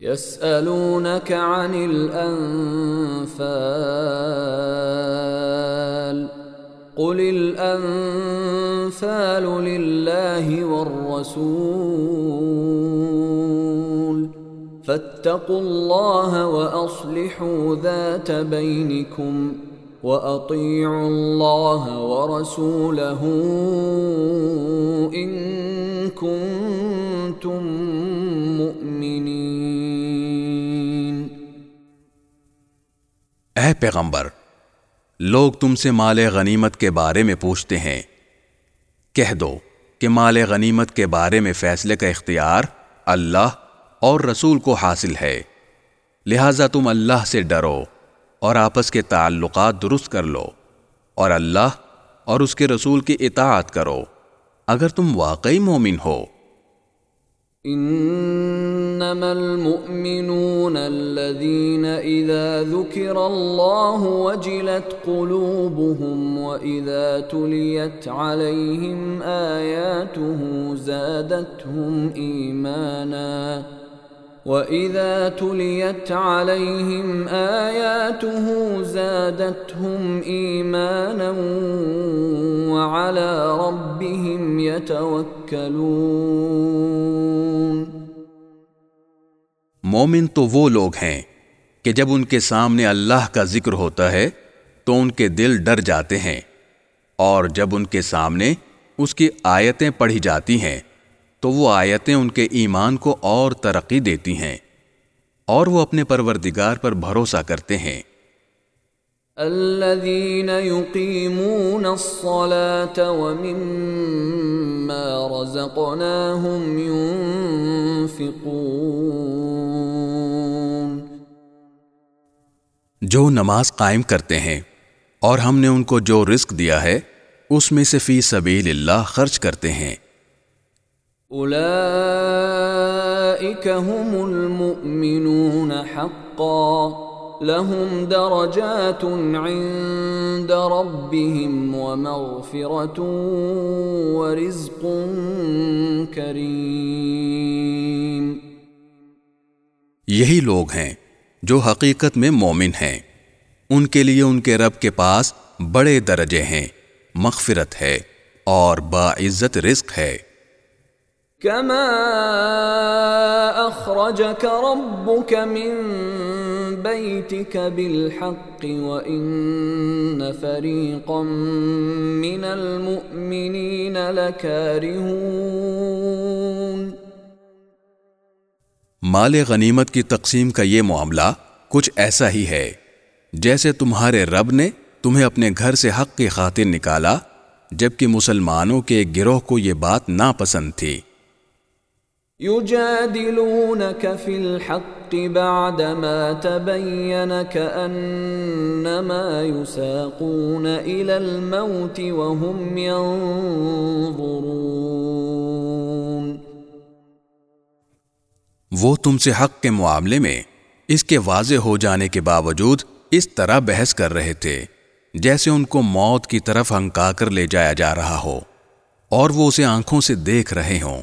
يسألونك عن الأنفال قل الأنفال لله والرسول فاتقوا الله وأصلحوا ذات بينكم وأطيعوا الله ورسوله إن كنتم مؤمنين۔ اے پیغمبر، لوگ تم سے مال غنیمت کے بارے میں پوچھتے ہیں۔ کہہ دو کہ مال غنیمت کے بارے میں فیصلے کا اختیار اللہ اور رسول کو حاصل ہے۔ لہذا تم اللہ سے ڈرو۔ اور آپس کے تعلقات درست کر لو اور اللہ اور اس کے رسول کی اطاعت کرو اگر تم واقعی مومن ہو۔ انما المؤمنون الذين اذا ذكر الله وجلت قلوبهم واذا تليت عليهم اياته زادتهم ايمانا واذا تليت عليهم اياته زادتهم ايمانا وعلى ربهم يتوكلون مومن تو وہ لوگ ہیں کہ جب ان کے سامنے اللہ کا ذکر ہوتا ہے تو ان کے دل ڈر جاتے ہیں اور جب ان کے سامنے اس کی آیتیں پڑھی جاتی ہیں تو وہ آیتیں ان کے ایمان کو اور ترقی دیتی ہیں اور وہ اپنے پروردگار پر بھروسہ کرتے ہیں۔ الذين يقيمون الصلاة ومما رزقناهم ينفقون۔ جو نماز قائم کرتے ہیں اور ہم نے ان کو جو رزق دیا ہے اس میں سے فی سبیل اللہ خرچ کرتے ہیں۔ اولئك هم المؤمنون حقا. لهم درجات عند ربهم ومغفرة ورزق كريم. یہی لوگ ہیں جو حقیقت میں مومن ہیں. ان کے لیے ان کے رب کے پاس بڑے درجے ہیں، مغفرت ہے اور باعزت رزق ہے۔ كما اخرجك ربك من بيتك بالحق وان فريقا من المؤمنين لكارهون مال غنیمت کی تقسیم کا یہ معاملہ کچھ ایسا ہی ہے جیسے تمہارے رب نے تمہیں اپنے گھر سے حق کی خاطر نکالا جبکہ مسلمانوں کے گروہ کو یہ بات ناپسند تھی۔ يجادلونك في الحق بعدما تبين كأنما يساقون إلى الموت وهم ينظرون. وہ تم سے حق کے معاملے میں اس کے واضح ہو جانے کے باوجود اس طرح بحث کر رہے تھے، جیسے ان کو موت کی طرف ہنکا کر لے جایا جا رہا ہو، اور وہ اسے آنکھوں سے دیکھ رہے ہوں۔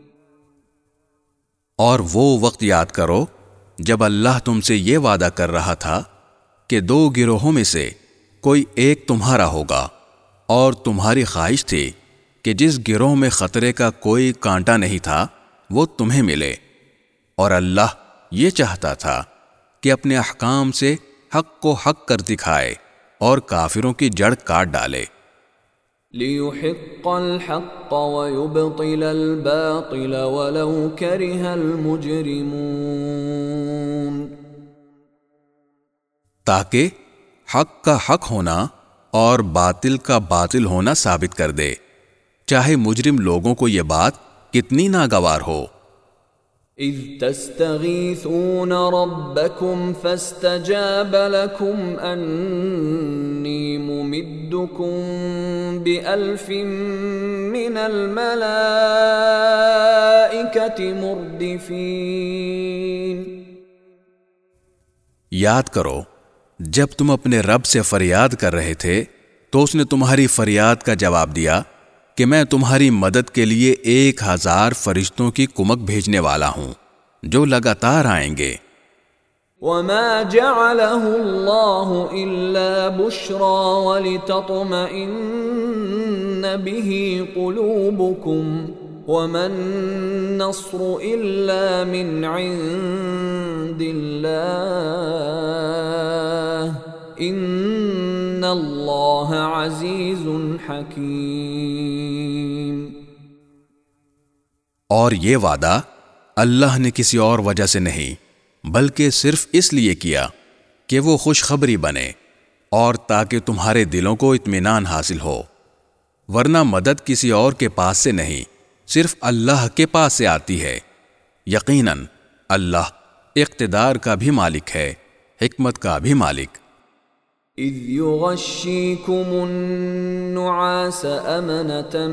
اور وہ وقت یاد کرو جب اللہ تم سے یہ وعدہ کر رہا تھا کہ دو گروہوں میں سے کوئی ایک تمہارا ہوگا اور تمہاری خواہش تھی کہ جس گروہ میں خطرے کا کوئی کانٹا نہیں تھا وہ تمہیں ملے۔ اور اللہ یہ چاہتا تھا کہ اپنے احکام سے حق کو حق کر دکھائے اور کافروں کی جڑ کاٹ ڈالے۔ لِيُحِقَّ الْحَقَّ وَيُبْطِلَ الْبَاطِلَ وَلَوْ كَرِهَ الْمُجْرِمُونَ تاکہ حق کا حق ہونا اور باطل کا باطل ہونا ثابت کر دے۔ چاہے مجرم لوگوں کو یہ بات کتنی ناگوار ہو۔ اذ تستغیثون ربکم فاستجاب لکم انی ممدکم بألف من الملائکت مردفین یاد کرو، جب تم اپنے رب سے فریاد کر رہے تھے، تو اس نے تمہاری فریاد کا جواب دیا کہ میں تمہاری مدد کے لیے ایک ہزار فرشتوں کی کمک بھیجنے والا ہوں، جو لگاتار آئیں گے۔ وما جعله الله إلا بشرى ولتطمئن به قلوبكم وما النصر إلا من عند الله ان اللہ عزیز حکیم اور یہ وعدہ اللہ نے کسی اور وجہ سے نہیں، بلکہ صرف اس لیے کیا کہ وہ خوشخبری بنے اور تاکہ تمہارے دلوں کو اطمینان حاصل ہو۔ ورنہ مدد کسی اور کے پاس سے نہیں، صرف اللہ کے پاس سے آتی ہے۔ یقیناً اللہ اقتدار کا بھی مالک ہے، حکمت کا بھی مالک۔ اذ يغشيكم النعاس امنة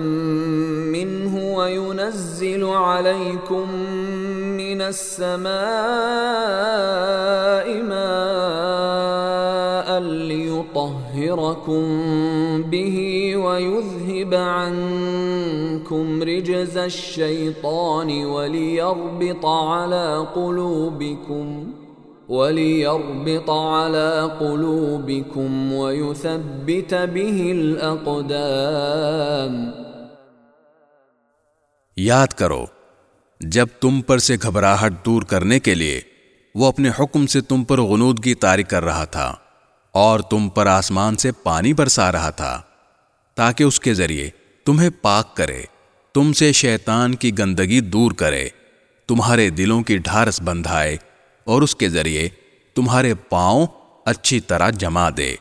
منه وينزل عليكم من السماء ماء ليطهركم به ويذهب عنكم رجز الشيطان وليربط على قلوبكم وَلِيَرْبِطَ عَلَى قُلُوبِكُمْ وَيُثَبِّتَ بِهِ الْأَقْدَامِ. یاد کرو، جب تم پر سے گھبراہٹ دور کرنے کے لیے وہ اپنے حکم سے تم پر غنودگی طاری کر رہا تھا اور تم پر آسمان سے پانی برسا رہا تھا، تاکہ اس کے ذریعے تمہیں پاک کرے، تم سے شیطان کی گندگی دور کرے، تمہارے دلوں کی ڈھارس بندھائے اور اس کے ذریعے تمہارے پاؤں اچھی طرح جما دے۔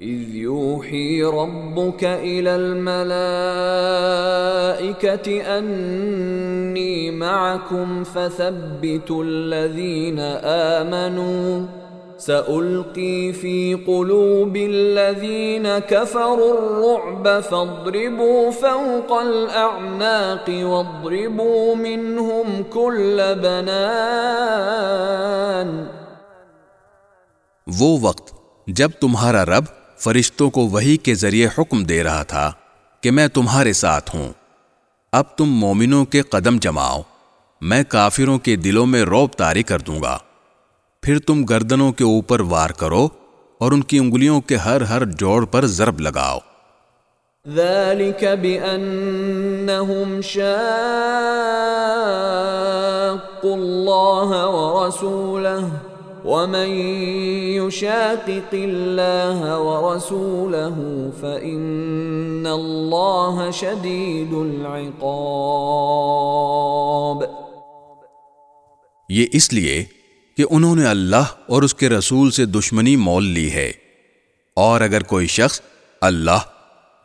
اذ يوحي ربك الى الملائكة اني معكم فثبتوا الذين آمنوا۔ سألقي في قلوب الذين كفروا الرعب فاضربوا فوق الأعناق واضربوا منهم كل بنان. وہ وقت جب تمہارا رب فرشتوں کو وہی کے ذریعے حکم دے رہا تھا کہ میں تمہارے ساتھ ہوں۔ اب تم مومنوں کے قدم جماؤ، میں کافروں کے دلوں میں روب تاری کر دوں گا۔ پھر تم گردنوں کے اوپر وار کرو اور ان کی انگلیوں کے ہر ہر جوڑ پر ضرب لگاؤ۔ ذلك بأنهم الله ورسوله ومن يشاقق الله ورسوله فإن الله شديد العقاب۔ یہ اس لیے کہ انہوں نے اللہ اور اس کے رسول سے دشمنی مول لی ہے۔ اور اگر کوئی شخص اللہ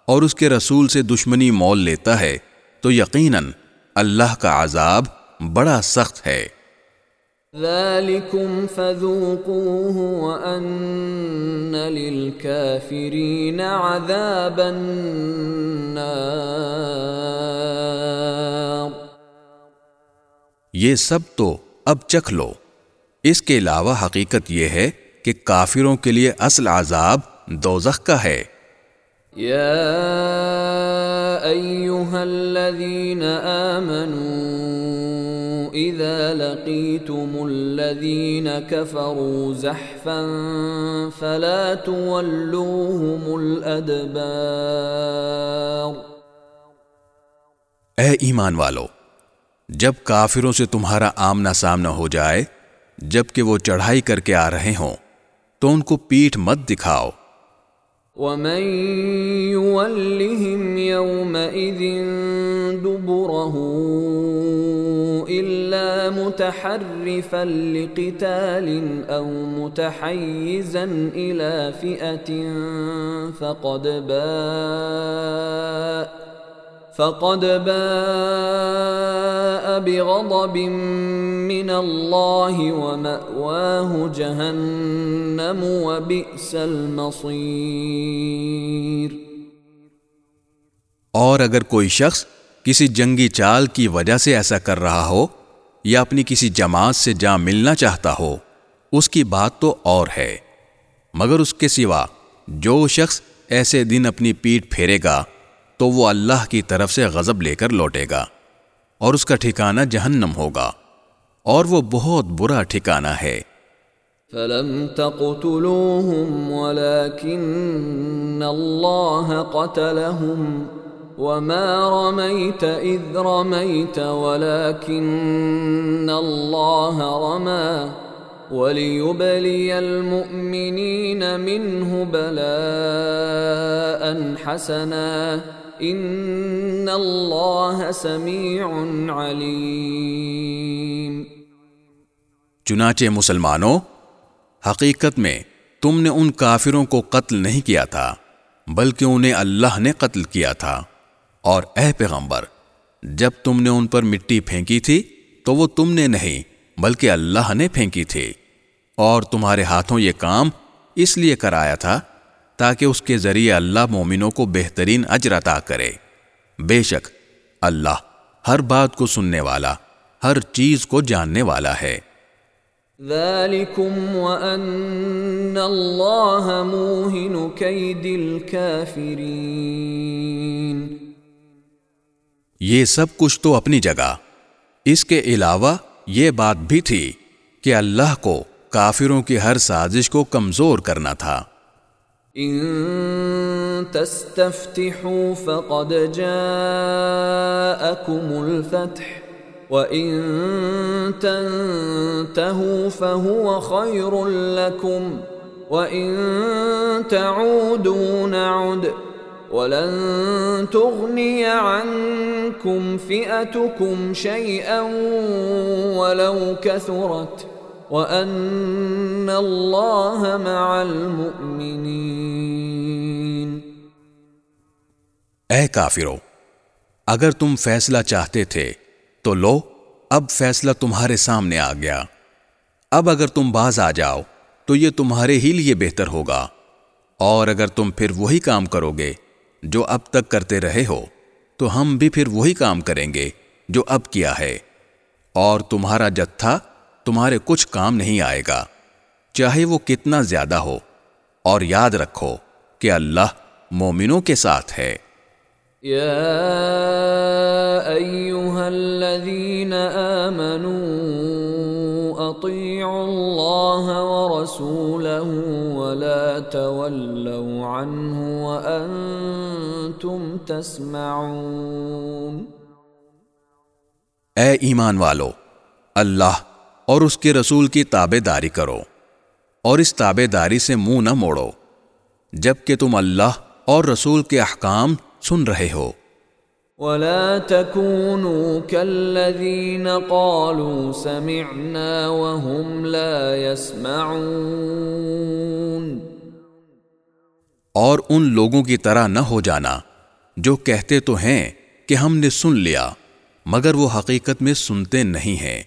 اور اس کے رسول سے دشمنی مول لیتا ہے تو یقیناً اللہ کا عذاب بڑا سخت ہے۔ ذالکم فذوقوه وان للكافرین عذاب النار۔ یہ سب تو اب چکھ لو۔ اس کے علاوہ حقیقت یہ ہے کہ کافروں کے لیے اصل عذاب دوزخ کا ہے۔ یا ایوہا الذین آمنوا اذا لقیتم الذین کفروا زحفا فلا تولوهم الادبار۔ اے ایمان والو جب کافروں سے تمہارا آمنا سامنا ہو جائے جبکہ وہ چڑھائی کر کے آ رہے ہوں، تو ان کو پیٹھ مت دکھاؤ۔ ومن يولهم يومئذ دبره إلا متحرفا لقتال أو متحيزا إلى فئة فقد باء فقد باء بغضب من الله ومأواه جهنم وبئس المصير۔ اور اگر کوئی شخص کسی جنگی چال کی وجہ سے ایسا کر رہا ہو یا اپنی کسی جماعت سے جا ملنا چاہتا ہو، اس کی بات تو اور ہے۔ مگر اس کے سوا جو شخص ایسے دن اپنی پیٹ پھیرے گا تو وہ اللہ کی طرف سے غضب لے کر لوٹے گا اور اس کا ٹھکانہ جہنم ہوگا اور وہ بہت برا ٹھکانہ ہے۔ فلم تقتلوهم ولكن الله قتلهم وما رميت إذ رميت ولكن الله رمى وليبلي المؤمنين منه بلاء حسناً ان اللہ سمیع علیم چنانچہ مسلمانوں، حقیقت میں تم نے ان کافروں کو قتل نہیں کیا تھا، بلکہ انہیں اللہ نے قتل کیا تھا۔ اور اے پیغمبر، جب تم نے ان پر مٹی پھینکی تھی، تو وہ تم نے نہیں، بلکہ اللہ نے پھینکی تھی۔ اور تمہارے ہاتھوں یہ کام اس لیے کرایا تھا تاکہ اس کے ذریعے اللہ مومنوں کو بہترین اجر عطا کرے۔ بے شک اللہ ہر بات کو سننے والا ہر چیز کو جاننے والا ہے۔ ذالکم وان اللہ موہن کید الكافرین یہ سب کچھ تو اپنی جگہ۔ اس کے علاوہ یہ بات بھی تھی کہ اللہ کو کافروں کی ہر سازش کو کمزور کرنا تھا۔ ان تستفتحوا فقد جاءكم الفتح وان تنتهوا فهو خير لكم وان تعودوا نعد. ولن تغني عنكم فئتكم شيئا ولو كثرت. وَأَنَّ اللَّهَ مَعَ الْمُؤْمِنِينَ۔ اے کافرو، اگر تم فیصلہ چاہتے تھے، تو لو، اب فیصلہ تمہارے سامنے آ گیا۔ اب اگر تم باز آ جاؤ، تو یہ تمہارے ہی لیے بہتر ہوگا۔ اور اگر تم پھر وہی کام کرو گے جو اب تک کرتے رہے ہو، تو ہم بھی پھر وہی کام کریں گے جو اب کیا ہے۔ اور تمہارا جتھا تمہارے کچھ کام نہیں آئے گا۔ چاہے وہ کتنا زیادہ ہو۔ اور یاد رکھو کہ اللہ مومنوں کے ساتھ ہے۔ یا ایوہا الذین آمنوا اطیعوا اللہ ورسولہ ولا تولوا عنہ وانتم تسمعون۔ اے ایمان والو اللہ اور اس کے رسول کی تابے داری کرو اور اس تابے داری سے منہ نہ موڑو جبکہ تم اللہ اور رسول کے احکام سن رہے ہو۔ ولا تكونوا كالذين قالوا سمعنا وهم لا يسمعون۔ اور ان لوگوں کی طرح نہ ہو جانا جو کہتے تو ہیں کہ ہم نے سن لیا مگر وہ حقیقت میں سنتے نہیں ہیں۔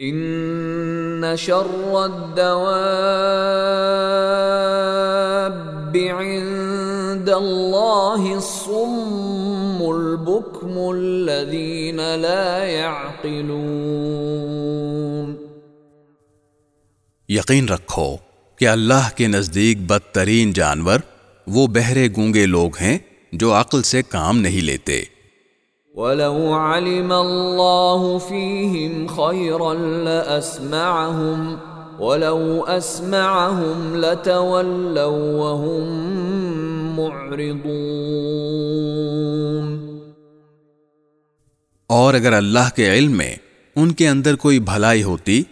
ان شر الدواب عند الله الصم البكم الذين لا يعقلون. یقین رکھو کہ اللہ کے نزدیک بدترین جانور وہ بہرے گونگے لوگ ہیں جو عقل سے کام نہیں لیتے۔ ولو علم الله فيهم خيرا لأسمعهم ولو أسمعهم لتولوا وهم معرضون اور اگر اللہ کے علم میں ان کے اندر کوئی بھلائی ہوتی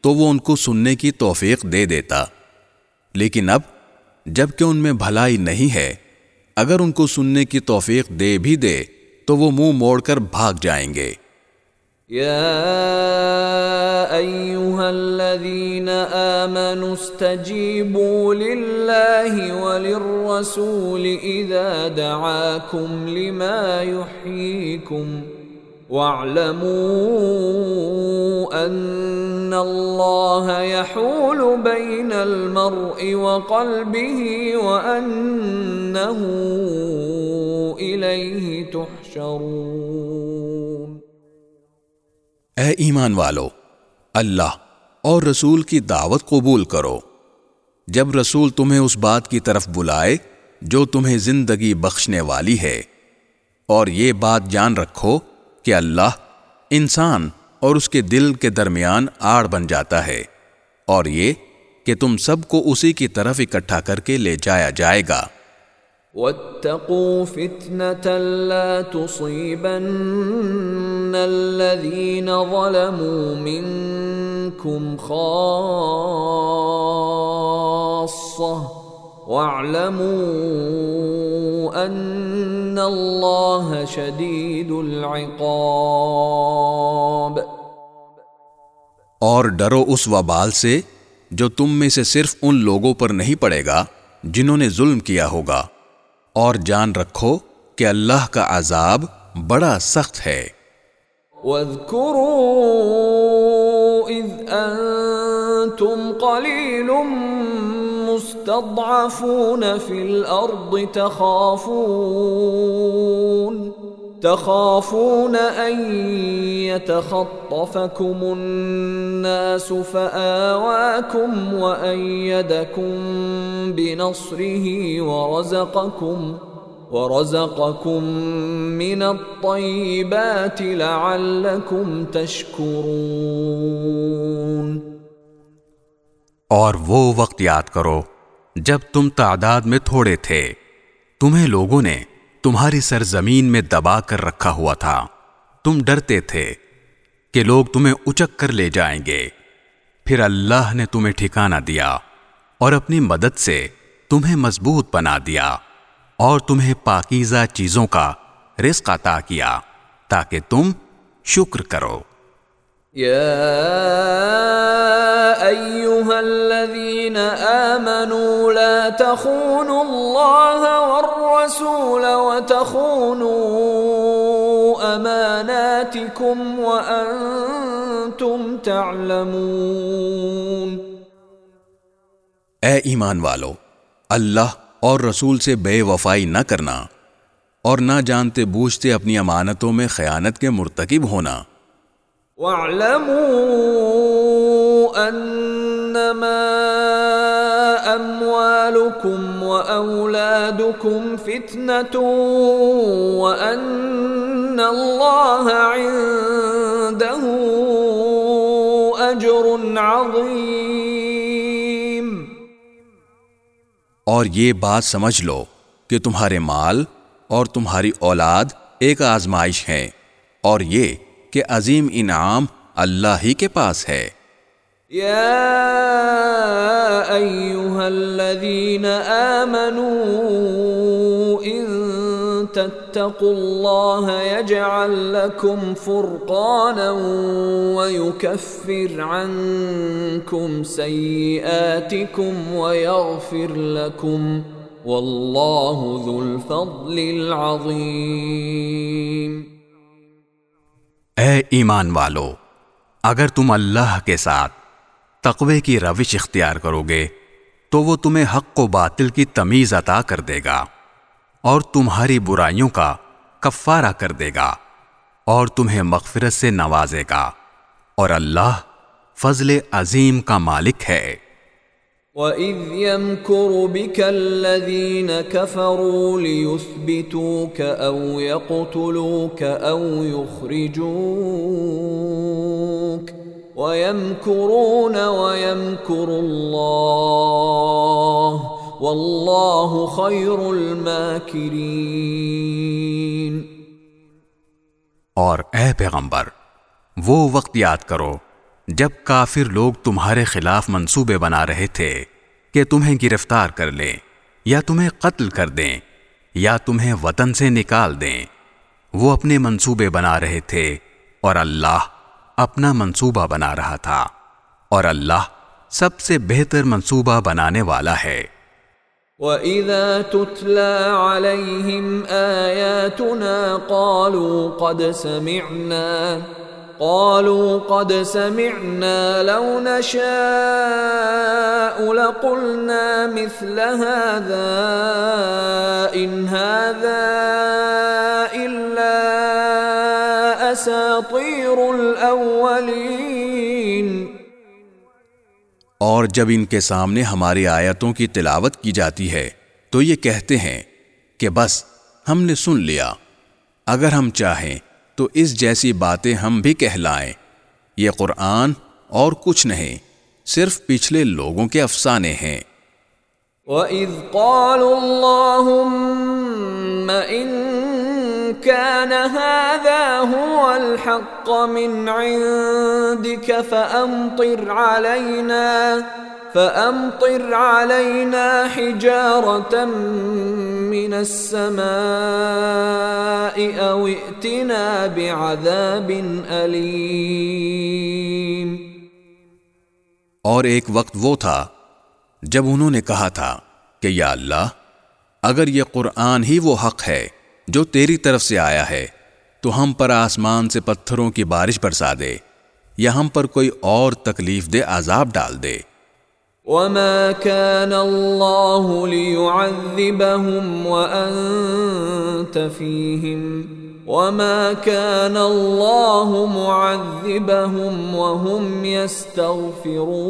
تو وہ ان کو سننے کی توفیق دے دیتا۔ لیکن اب جبکہ ان میں بھلائی نہیں ہے، اگر ان کو سننے کی توفیق دے بھی دے تو وہ منہ موڑ کر بھاگ جائیں گے۔ يا ايها الذين آمنوا استجيبوا لله وللرسول اذا دعاكم لما يحييكم واعلموا ان الله يحول بين المرء وقلبه وانه اليه تحشرون. اے ایمان والو، اللہ اور رسول کی دعوت قبول کرو۔ جب رسول تمہیں اس بات کی طرف بلائے جو تمہیں زندگی بخشنے والی ہے، اور یہ بات جان رکھو کہ اللہ انسان اور اس کے دل کے درمیان آڑ بن جاتا ہے اور یہ کہ تم سب کو اسی کی طرف اکٹھا کر کے لے جایا جائے گا۔ واتقوا فتنة لا تصيبن الذين ظلموا منكم خاصة واعلموا أن الله شديد العقاب۔ اور ڈرو اس وبال سے جو تم میں سے صرف ان لوگوں پر نہیں پڑے گا جنہوں نے ظلم کیا ہوگا۔ اور جان رکھو کہ اللہ کا عذاب بڑا سخت ہے۔ وَاذْكُرُوا إِذْ أَنْتُمْ قَلِيلٌ مُسْتَضْعَفُونَ فِي الْأَرْضِ تَخَافُونَ، تخافون أن يتخطفكم الناس فآواكم وأيدكم بنصره ورزقكم ورزقكم من الطيبات لعلكم تشكرون. اور وہ وقت یاد کرو جب تم تعداد میں تھوڑے تھے۔ تمہیں لوگوں نے تمہاری سرزمین میں دبا کر رکھا ہوا تھا۔ تم ڈرتے تھے کہ لوگ تمہیں اچک کر لے جائیں گے۔ پھر اللہ نے تمہیں ٹھکانہ دیا اور اپنی مدد سے تمہیں مضبوط بنا دیا اور تمہیں پاکیزہ چیزوں کا رزق عطا کیا تاکہ تم شکر کرو۔ أيها أماناتكم وأنتم تعلمون۔ اے ایمان والو اللہ اور رسول سے بے وفائی نہ کرنا اور نہ جانتے بوجھتے اپنی امانتوں میں خیانت کے مرتکب ہونا۔ واعلموا انما اموالكم واولادكم فتنه وان الله عنده اجر عظيم. اور یہ بات سمجھ لو کہ تمہارے مال اور تمہاری اولاد ایک آزمائش ہے اور یہ کہ عظیم انعام اللہ ہی کے پاس ہے۔ یا ایوہا الذین آمنوا ان تتقوا اللہ یجعل لکم فرقانا ویکفر عنکم سیئاتکم ویغفر لکم واللہ ذو الفضل العظیم اے ایمان والو، اگر تم اللہ کے ساتھ تقوی کی روش اختیار کرو گے، تو وہ تمہیں حق و باطل کی تمیز عطا کر دے گا، اور تمہاری برائیوں کا کفارہ کر دے گا، اور تمہیں مغفرت سے نوازے گا، اور اللہ فضل عظیم کا مالک ہے۔ وَإِذْ يَمْكُرُ بِكَ الَّذِينَ كَفَرُوا لِيُثْبِتُوكَ أَوْ يَقْتُلُوكَ أَوْ يُخْرِجُوكَ وَيَمْكُرُونَ وَيَمْكُرُ اللَّهُ وَاللَّهُ خَيْرُ الْمَاكِرِينَ۔ اور اے پیغمبر، وہ وقت یاد کرو جب کافر لوگ تمہارے خلاف منصوبے بنا رہے تھے کہ تمہیں گرفتار کر لیں یا تمہیں قتل کر دیں یا تمہیں وطن سے نکال دیں، وہ اپنے منصوبے بنا رہے تھے اور اللہ اپنا منصوبہ بنا رہا تھا اور اللہ سب سے بہتر منصوبہ بنانے والا ہے۔ وَإِذَا تُتْلَى عَلَيْهِمْ آيَاتُنَا قَالُوا قَدْ سَمِعْنَا قَالُوا قَدْ سَمِعْنَا لَوْ نَشَاءُ لَقُلْنَا مِثْلَ هَذَا إِنْ هَذَا إِلَّا أَسَاطِيرُ الْأَوَّلِينَ. اور جب ان کے سامنے ہماری آیتوں کی تلاوت کی جاتی ہے، تو یہ کہتے ہیں کہ بس ہم نے سن لیا۔ اگر ہم چاہیں تو اس جیسی باتیں ہم بھی کہلائیں۔ یہ قرآن اور کچھ نہیں، صرف پچھلے لوگوں کے افسانے ہیں۔ وَإِذْ قَالُوا اللَّهُمَّ إِنَّ كان هذا هو الحق من عندك فأمطر علينا فأمطر علينا حجارة من السماء أو ائتنا بعذاب أليم اور ایک وقت وہ تھا جب انہوں نے کہا تھا کہ یا اللہ، اگر یہ قرآن ہی وہ حق ہے جو تیری طرف سے آیا ہے، تو ہم پر آسمان سے پتھروں کی بارش برسا دے یا ہم پر کوئی اور تکلیف دے، عذاب ڈال دے۔ وما كان الله ليعذبهم وأنت فيهم وما كان الله معذبهم وهم يستغفرون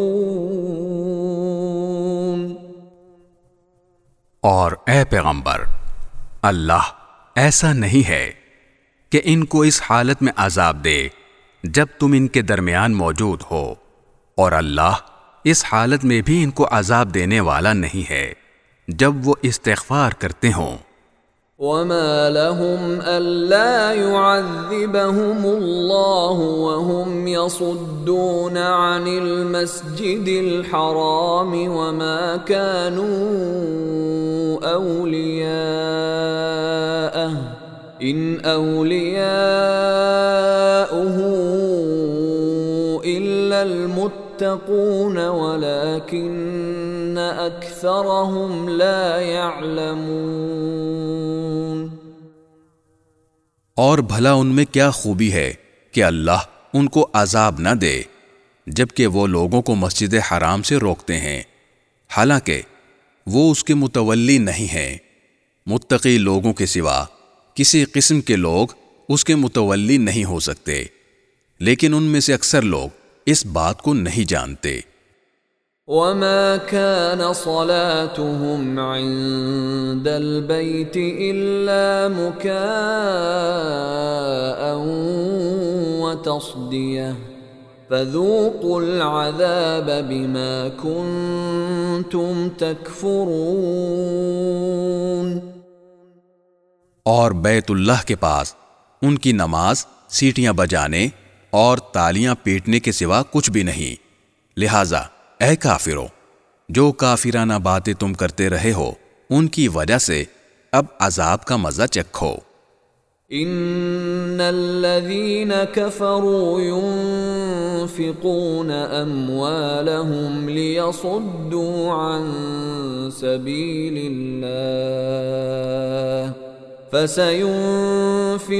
اور اے پیغمبر، اللہ ایسا نہیں ہے کہ ان کو اس حالت میں عذاب دے جب تم ان کے درمیان موجود ہو اور اللہ اس حالت میں بھی ان کو عذاب دینے والا نہیں ہے، جب وہ استغفار کرتے ہوں۔ وما لهم ألا يعذبهم الله وهم يصدون عن المسجد الحرام وما كانوا أولياءه۔ إن أولياؤه إلا المتقين المتقون ولكن أكثرهم لا يعلمون اور بھلا ان میں کیا خوبی ہے کہ اللہ ان کو عذاب نہ دے، جبکہ وہ لوگوں کو مسجد حرام سے روکتے ہیں۔ حالانکہ وہ اس کے متولی نہیں ہیں۔ متقی لوگوں کے سوا کسی قسم کے لوگ اس کے متولی نہیں ہو سکتے۔ لیکن ان میں سے اکثر لوگ اس بات کو نہیں جانتے۔ وما كان صلاتهم عند البيت إلا مكاء وتصدية فذوقوا العذاب بما كنتم تكفرون اور بیت اللہ کے پاس ان کی نماز سیٹیاں بجانے اور تالیاں پیٹنے کے سوا کچھ بھی نہیں۔ لہذا، اے کافرو جو کافرانہ باتیں تم کرتے رہے ہو، ان کی وجہ سے اب عذاب کا مزہ چکھو۔ ان الذين كفروا ينفقون اموالهم ليصدوا عن سبيل الله فسينفقونها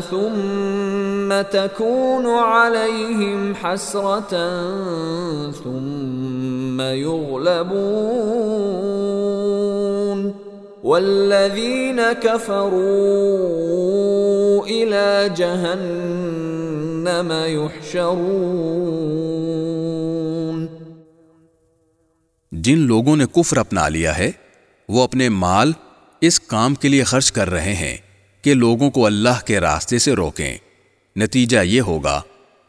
ثم تكون عليهم حسرة ثم يغلبون والذين كفروا إلى جهنم يحشرون جن لوگوں نے کفر اپنا لیا ہے، وہ اپنے مال اس کام کے لیے خرچ کر رہے ہیں کہ لوگوں کو اللہ کے راستے سے روکیں۔ نتیجہ یہ ہوگا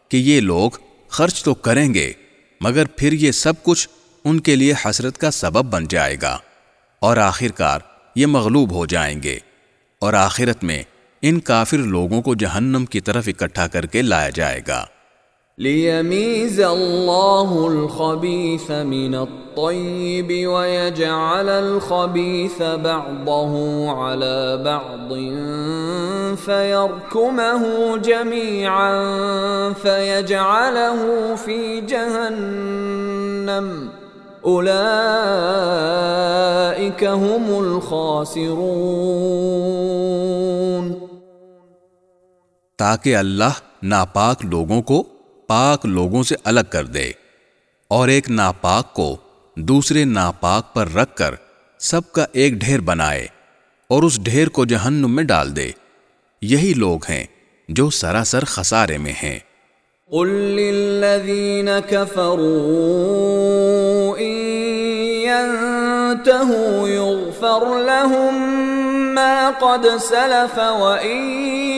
کہ یہ لوگ خرچ تو کریں گے، مگر پھر یہ سب کچھ ان کے لیے حسرت کا سبب بن جائے گا۔ اور آخر کار یہ مغلوب ہو جائیں گے۔ اور آخرت میں ان کافر لوگوں کو جہنم کی طرف اکٹھا کر کے لایا جائے گا۔ ليميز الله الخبيث من الطيب ويجعل الخبيث بعضه على بعض فيركمه جميعا فيجعله في جهنم. اولئك هم الخاسرون. تاکہ اللہ ناپاک لوگوں کو پاک لوگوں سے الگ کر دے اور ایک ناپاک کو دوسرے ناپاک پر رکھ کر سب کا ایک ڈھیر بنائے اور اس ڈھیر کو جہنم میں ڈال دے۔ یہی لوگ ہیں جو سراسر خسارے میں ہیں۔ قل للذین كفروا ان ينتهوا يغفر لهم ما قد سلف وان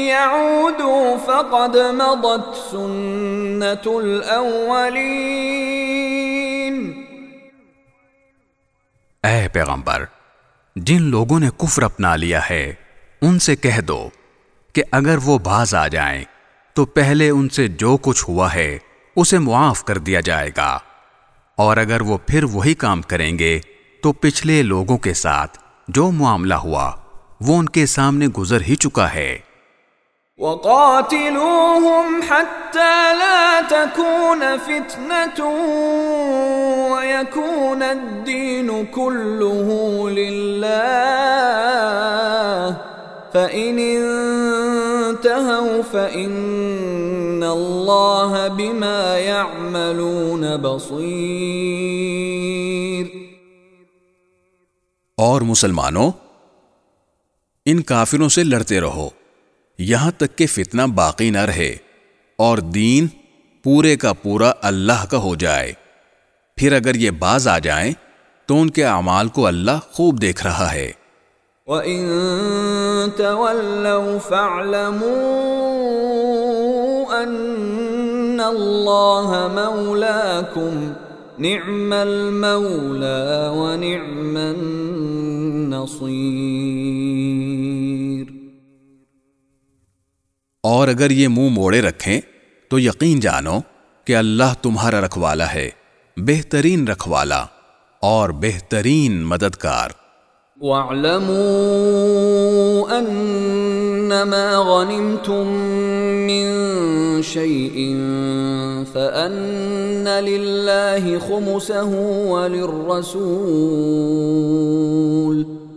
يعودوا فقد مضت سنة اے پیغمبر، جن لوگوں نے کفر اپنا لیا ہے، ان سے کہہ دو کہ اگر وہ باز آ جائیں، تو پہلے ان سے جو کچھ ہوا ہے، اسے معاف کر دیا جائے گا۔ اور اگر وہ پھر وہی کام کریں گے، تو پچھلے لوگوں کے ساتھ جو معاملہ ہوا وہ ان کے سامنے گزر ہی چکا ہے۔ وقاتلوهم حتى لا تكون فتنة ويكون الدين كله لله فإن انتهوا فإن الله بما يعملون بصير۔ اور مسلمانوں ان کافروں سے لڑتے رہو۔ یہاں تک کہ فتنہ باقی نہ رہے اور دین پورے کا پورا اللہ کا ہو جائے۔ پھر اگر یہ باز آ جائیں تو ان کے اعمال کو اللہ خوب دیکھ رہا ہے۔ وَإِن تَوَلَّوْا فَاعْلَمُوا أَنَّ اللَّهَ مَوْلَاكُمْ نِعْمَ الْمَوْلَى وَنِعْمَ النَّصِيرُ اور اگر یہ منہ موڑے رکھیں تو یقین جانو کہ اللہ تمہارا رکھوالا ہے بہترین رکھوالا اور بہترین مددگار۔ وَاعْلَمُوا انما غنمتم من شيء فان لله خمسه وللرسول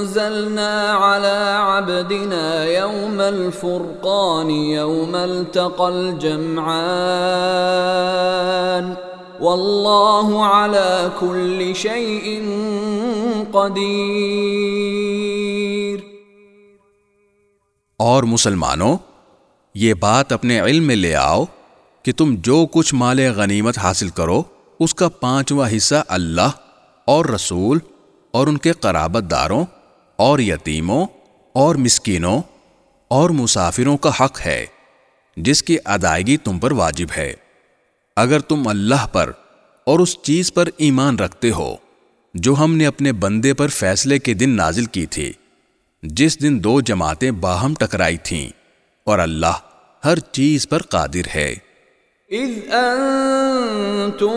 أنزلنا على عبدنا يوم الفرقان، يوم التقى الجمعان. والله على كل شيء قدير. اور مسلمانوں، یہ بات اپنے علم میں لے آؤ کہ تم جو کچھ مال غنیمت حاصل کرو، اس کا پانچواں حصہ اللہ اور رسول اور ان کے قرابت داروں اور یتیموں اور مسکینوں اور مسافروں کا حق ہے، جس کی ادائیگی تم پر واجب ہے۔ اگر تم اللہ پر اور اس چیز پر ایمان رکھتے ہو، جو ہم نے اپنے بندے پر فیصلے کے دن نازل کی تھی، جس دن دو جماعتیں باہم ٹکرائی تھیں، اور اللہ ہر چیز پر قادر ہے۔ اذ انتم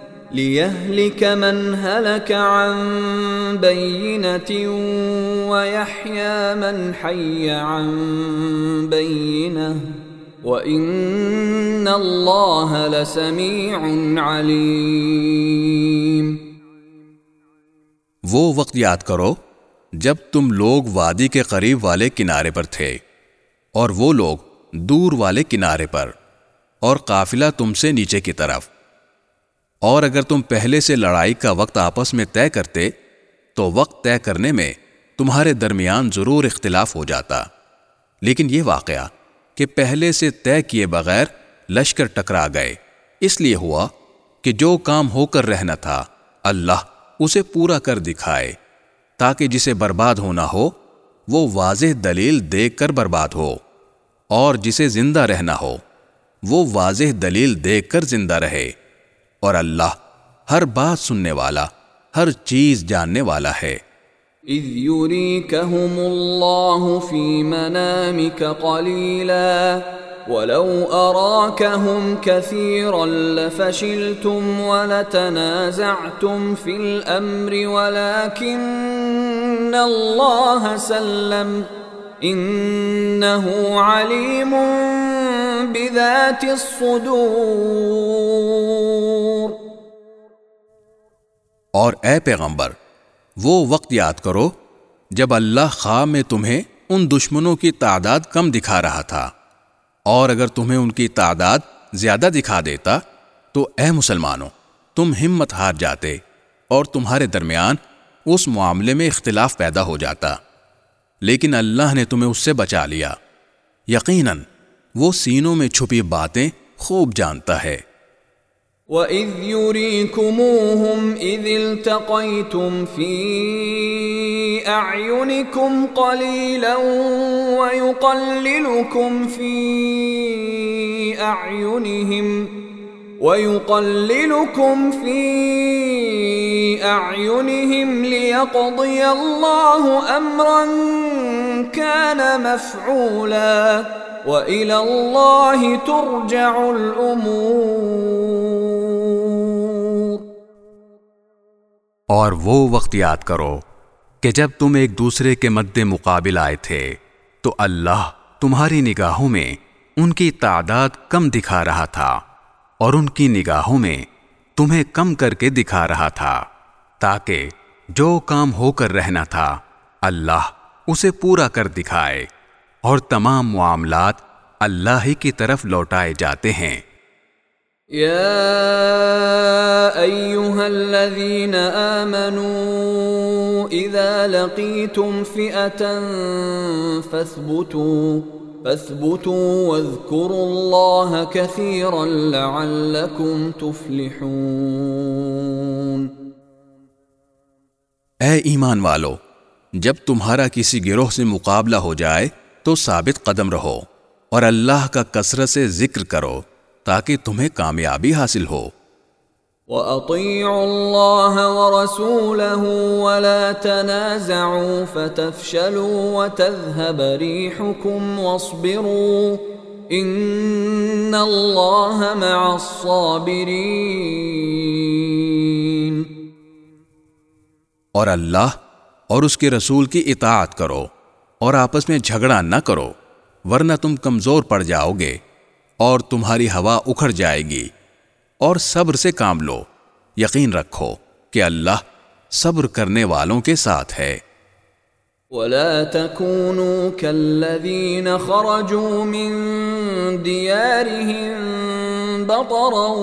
ليهلك من هلك عن بينة ويحيى من حي عن بينه وإن ان اللہ لسمیع وہ وقت یاد کرو جب تم لوگ وادی کے قریب والے کنارے پر تھے اور وہ لوگ دور والے کنارے پر اور قافلہ تم سے نیچے کی طرف اور اگر تم پہلے سے لڑائی کا وقت آپس میں طے کرتے، تو وقت طے کرنے میں تمہارے درمیان ضرور اختلاف ہو جاتا۔ لیکن یہ واقعہ کہ پہلے سے طے کیے بغیر لشکر ٹکرا گئے۔ اس لیے ہوا کہ جو کام ہو کر رہنا تھا، اللہ اسے پورا کر دکھائے، تاکہ جسے برباد ہونا ہو، وہ واضح دلیل دیکھ کر برباد ہو۔ اور جسے زندہ رہنا ہو، وہ واضح دلیل دیکھ کر زندہ رہے۔ اور اللہ ہر بات سننے والا، ہر چیز جاننے والا ہے۔ اذ يريكهم الله في منامك قليلا ولو أراكهم كثيرا لفشلتم ولتنازعتم في الأمر ولكن الله سلم۔ إنه عليم بذات الصدور. اور اے پیغمبر، وہ وقت یاد کرو جب اللہ خواہ میں تمہیں ان دشمنوں کی تعداد کم دکھا رہا تھا، اور اگر تمہیں ان کی تعداد زیادہ دکھا دیتا تو اے مسلمانوں، تم ہمت ہار جاتے اور تمہارے درمیان اس معاملے میں اختلاف پیدا ہو جاتا۔ لیکن اللہ نے تمہیں اس سے بچا لیا۔ یقیناً وہ سینوں میں چھپی باتیں خوب جانتا ہے۔ وَإِذْ يُرِيكُمُوهُمْ إِذِ الْتَقَيْتُمْ فِي أَعْيُنِكُمْ قَلِيلًا وَيُقَلِّلُكُمْ فِي أَعْيُنِهِمْ وَيُقَلِّلُكُمْ فِي أَعْيُنِهِمْ لِيَقْضِيَ اللَّهُ أَمْرًا كَانَ مَفْعُولًا وَإِلَى اللَّهِ تُرْجَعُ الْأُمُورِ اور وہ وقت یاد کرو کہ جب تم ایک دوسرے کے مد مقابل آئے تھے، تو اللہ تمہاری نگاہوں میں ان کی تعداد کم دکھا رہا تھا۔ اور ان کی نگاہوں میں تمہیں کم کر کے دکھا رہا تھا، تاکہ جو کام ہو کر رہنا تھا، اللہ اسے پورا کر دکھائے اور تمام معاملات اللہ ہی کی طرف لوٹائے جاتے ہیں۔ يا ايها الذين امنوا اذا لقيتم فئه فاثبتوا فاثبتوا واذكروا الله كثيرا لعلكم تفلحون. اے ایمان والو، جب تمہارا کسی گروہ سے مقابلہ ہو جائے تو ثابت قدم رہو اور اللہ کا کثرت سے ذکر کرو تاکہ تمہیں کامیابی حاصل ہو۔ وَأَطِيعُوا اللَّهَ وَرَسُولَهُ وَلَا تَنَازَعُوا فَتَفْشَلُوا وَتَذْهَبَ رِيحُكُمْ وَاصْبِرُوا إِنَّ اللَّهَ مَعَ الصَّابِرِينَ اور اللہ اور اس کے رسول کی اطاعت کرو اور آپس میں جھگڑا نہ کرو، ورنہ تم کمزور پڑ جاؤ گے اور تمہاری ہوا اکھڑ جائے گی۔ اور صبر سے کام لو۔ یقین رکھو کہ اللہ صبر کرنے والوں کے ساتھ ہے۔ ولا تكونوا كالذين خرجوا من ديارهم بطرا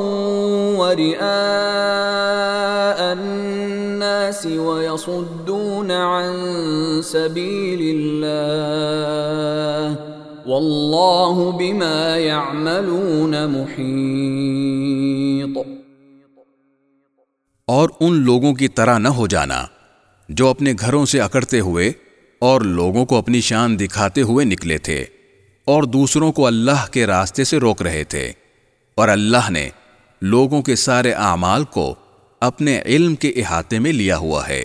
ورئاء الناس ويصدون عن سبيل الله واللہ بما يعملون محیط۔ اور ان لوگوں کی طرح نہ ہو جانا، جو اپنے گھروں سے اکڑتے ہوئے اور لوگوں کو اپنی شان دکھاتے ہوئے نکلے تھے، اور دوسروں کو اللہ کے راستے سے روک رہے تھے۔ اور اللہ نے لوگوں کے سارے اعمال کو اپنے علم کے احاطے میں لیا ہوا ہے۔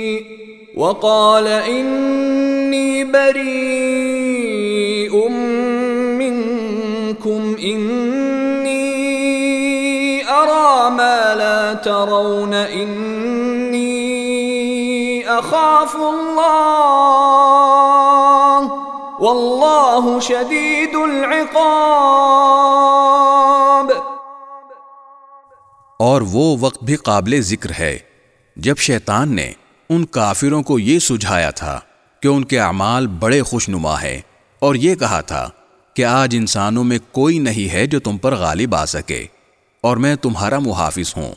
وقال إني بريء منكم، إني أرى ما لا ترون، إني أخاف الله. والله شديد العقاب. اور وہ وقت بھی قابل ذکر ہے جب شیطان نے ان کافروں کو یہ سجھایا تھا کہ ان کے اعمال بڑے خوش نما ہے اور یہ کہا تھا کہ آج انسانوں میں کوئی نہیں ہے جو تم پر غالب آ سکے اور میں تمہارا محافظ ہوں۔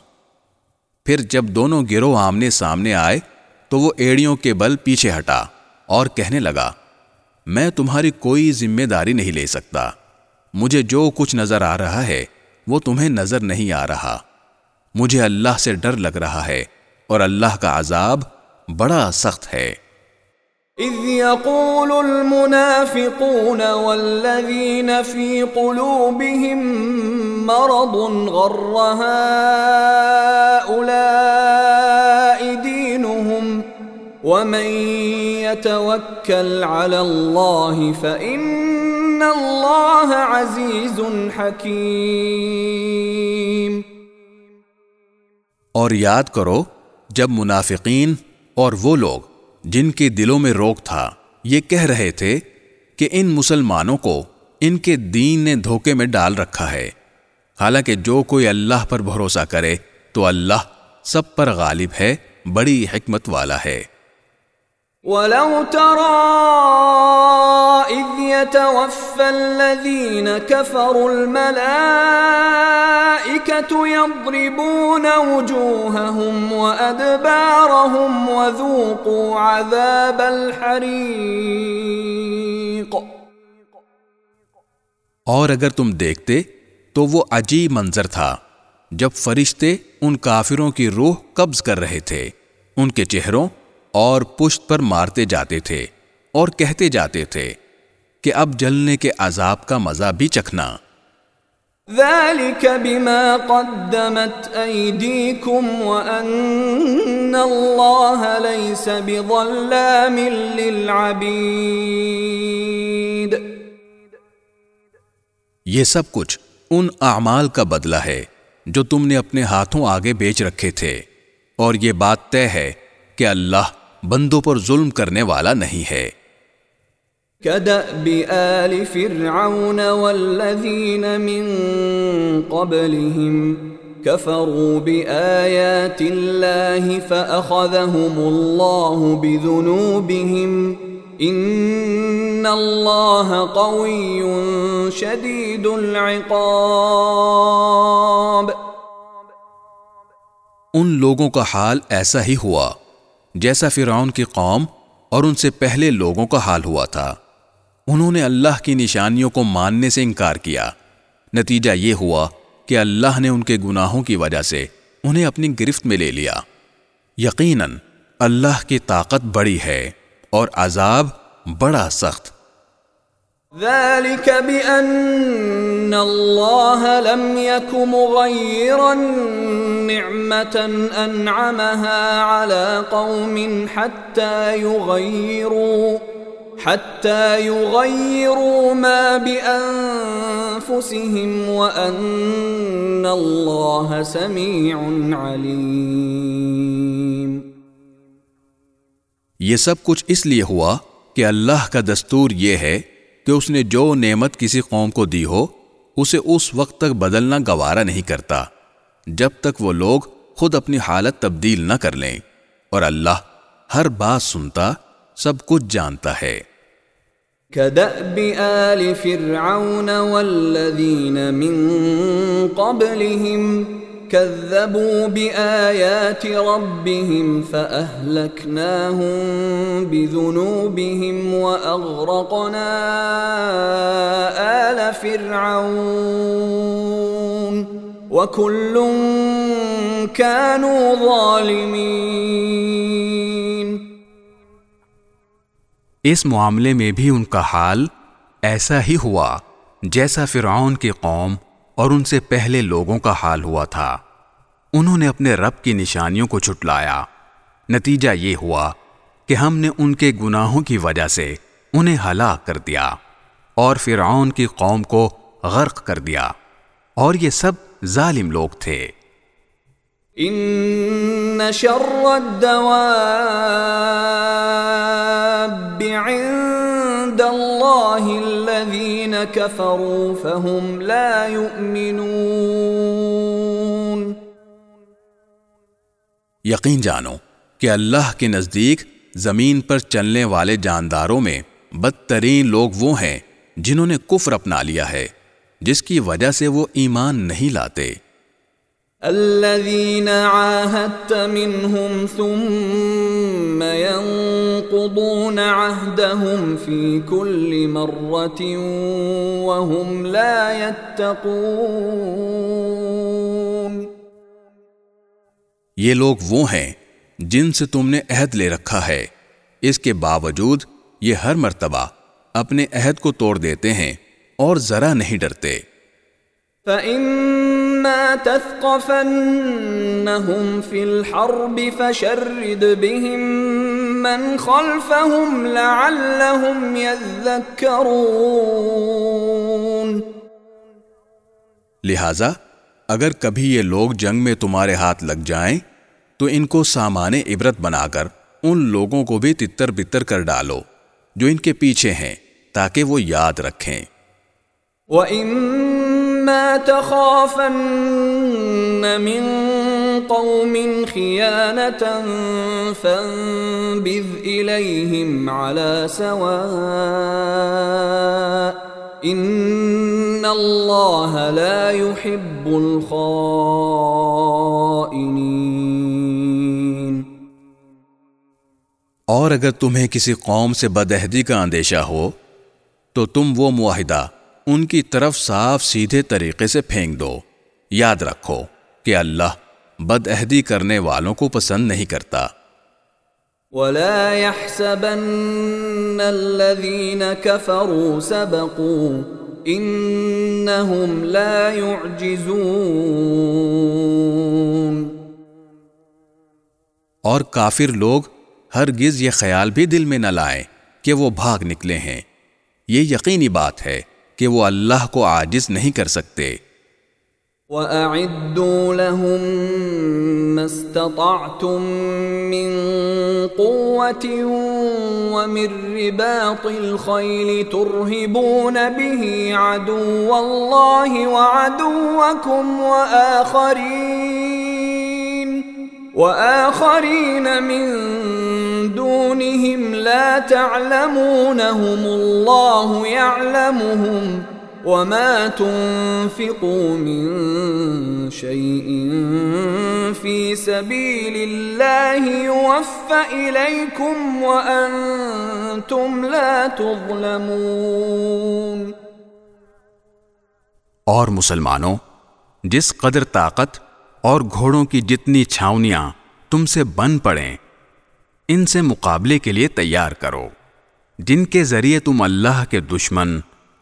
پھر جب دونوں گروہ آمنے سامنے آئے تو وہ ایڑیوں کے بل پیچھے ہٹا اور کہنے لگا، میں تمہاری کوئی ذمہ داری نہیں لے سکتا۔ مجھے جو کچھ نظر آ رہا ہے وہ تمہیں نظر نہیں آ رہا۔ مجھے اللہ سے ڈر لگ رہا ہے اور اللہ کا عذاب بڑا سخت ہے۔ اذ يقول المنافقون والذين في قلوبهم مرض غر هؤلاء دينهم ومن يتوكل على الله فإن الله عزيز حكيم اور یاد کرو جب منافقین اور وہ لوگ جن کے دلوں میں روک تھا، یہ کہہ رہے تھے کہ ان مسلمانوں کو ان کے دین نے دھوکے میں ڈال رکھا ہے۔ حالانکہ جو کوئی اللہ پر بھروسہ کرے تو اللہ سب پر غالب ہے، بڑی حکمت والا ہے۔ ولو ترى إذ يتوفى الذين كفروا الملائكة يضربون وجوههم وأدبارهم وذوقوا عذاب الحريق اور اگر تم دیکھتے تو وہ عجیب منظر تھا جب فرشتے ان کافروں کی روح قبض کر رہے تھے، ان کے چہروں اور پشت پر مارتے جاتے تھے اور کہتے جاتے تھے کہ اب جلنے کے عذاب کا مزہ بھی چکھنا۔ ذلك بما قدمت أيديكم وأن الله ليس بظلام للعبيد۔ یہ سب کچھ ان اعمال کا بدلہ ہے جو تم نے اپنے ہاتھوں آگے بیچ رکھے تھے اور یہ بات طے ہے کہ اللہ بندوں پر ظلم کرنے والا نہیں ہے۔ كدأب آل فرعون والذين من قبلهم كفروا بآيات الله فأخذهم الله بذنوبهم إن الله قوي شديد العقاب ان لوگوں کا حال ایسا ہی ہوا۔ جیسا فرعون کی قوم اور ان سے پہلے لوگوں کا حال ہوا تھا۔ انہوں نے اللہ کی نشانیوں کو ماننے سے انکار کیا۔ نتیجہ یہ ہوا کہ اللہ نے ان کے گناہوں کی وجہ سے انہیں اپنی گرفت میں لے لیا۔ یقیناً اللہ کی طاقت بڑی ہے اور عذاب بڑا سخت۔ ذلك بأن الله لم يك مغيرا نعمة أنعمها على قوم حتى يغيروا حتى يغيروا ما بأنفسهم وأن الله سميع عليم۔ یہ سب کچھ اس لیے ہوا کہ اللہ کا دستور یہ ہے کہ اس نے جو نعمت کسی قوم کو دی ہو، اسے اس وقت تک بدلنا گوارا نہیں کرتا، جب تک وہ لوگ خود اپنی حالت تبدیل نہ کر لیں۔ اور اللہ ہر بات سنتا، سب کچھ جانتا ہے۔ كدأب آل فرعون والذين من قبلهم كذبوا بآيات ربهم فأهلكناهم بذنوبهم وأغرقنا آل فرعون وكل كانوا ظالمين. اس معاملے میں بھی ان کا حال ایسا ہی ہوا جیسا فرعون کی قوم اور ان سے پہلے لوگوں کا حال ہوا تھا۔ انہوں نے اپنے رب کی نشانیوں کو چھٹلایا نتیجہ یہ ہوا کہ ہم نے ان کے گناہوں کی وجہ سے انہیں ہلاک کر دیا اور فرعون کی قوم کو غرق کر دیا۔ اور یہ سب ظالم لوگ تھے۔ ان شر الدواب عند الله الذين كفروا فهم لا يؤمنون۔ یقین جانو کہ اللہ کے نزدیک زمین پر چلنے والے جانداروں میں بدترین لوگ وہ ہیں جنہوں نے کفر اپنا لیا ہے، جس کی وجہ سے وہ ایمان نہیں لاتے۔ الذين عاهدت منهم ثم ينقضون عهدهم في كل مرة وهم لا يتقون. یہ لوگ وہ ہیں جن سے تم نے عہد لے رکھا ہے۔ اس کے باوجود یہ ہر مرتبہ اپنے عہد کو توڑ دیتے ہیں اور ذرا نہیں ڈرتے۔ تَثْقَفَنَّهُمْ فِي الْحَرْبِ فَشَرِّدْ بِهِمْ مَنْ خَلْفَهُمْ لَعَلَّهُمْ يَذَّكَّرُونَ لہذا اگر کبھی یہ لوگ جنگ میں تمہارے ہاتھ لگ جائیں تو ان کو سامان عبرت بنا کر ان لوگوں کو بھی تتر بتر کر ڈالو جو ان کے پیچھے ہیں تاکہ وہ یاد رکھیں۔ وَإِمَّا تَخَافَنَّ مِن قَوْمٍ خِيَانَةً فَانبِذْ إِلَيْهِمْ عَلَى سَوَاءٍ ان اللہ لا يحب الخائنین اور اگر تمہیں کسی قوم سے بدہدی کا اندیشہ ہو، تو تم وہ معاہدہ ان کی طرف صاف سیدھے طریقے سے پھینک دو۔ یاد رکھو کہ اللہ بدعہدی کرنے والوں کو پسند نہیں کرتا۔ ولا يحسبن الذين كفروا سبقوا انهم لا يعجزون۔ اور کافر لوگ ہرگز یہ خیال بھی دل میں نہ لائیں کہ وہ بھاگ نکلے ہیں۔ یہ یقینی بات ہے۔ کہ وہ اللہ کو عاجز نہیں کر سکتے۔ وَأَعِدُّوا لَهُم مَّا اسْتَطَعْتُم مِّن قُوَّةٍ وَمِن رِّبَاطِ الْخَيْلِ تُرْهِبُونَ بِهِ عَدُوَّ اللَّهِ وَعَدُوَّكُمْ وَآخَرِينَ وَآخَرِينَ مِن دُونِهِمْ لَا تَعْلَمُونَهُمُ اللَّهُ يَعْلَمُهُمْ وما تنفقوا من شيء في سبيل الله يوفى إليكم وأنتم لا تظلمون اور مسلمانوں، جس قدر طاقت اور گھوڑوں کی جتنی چھاونیاں تم سے بن پڑیں، ان سے مقابلے کے لیے تیار کرو۔ جن کے ذریعے تم اللہ کے دشمن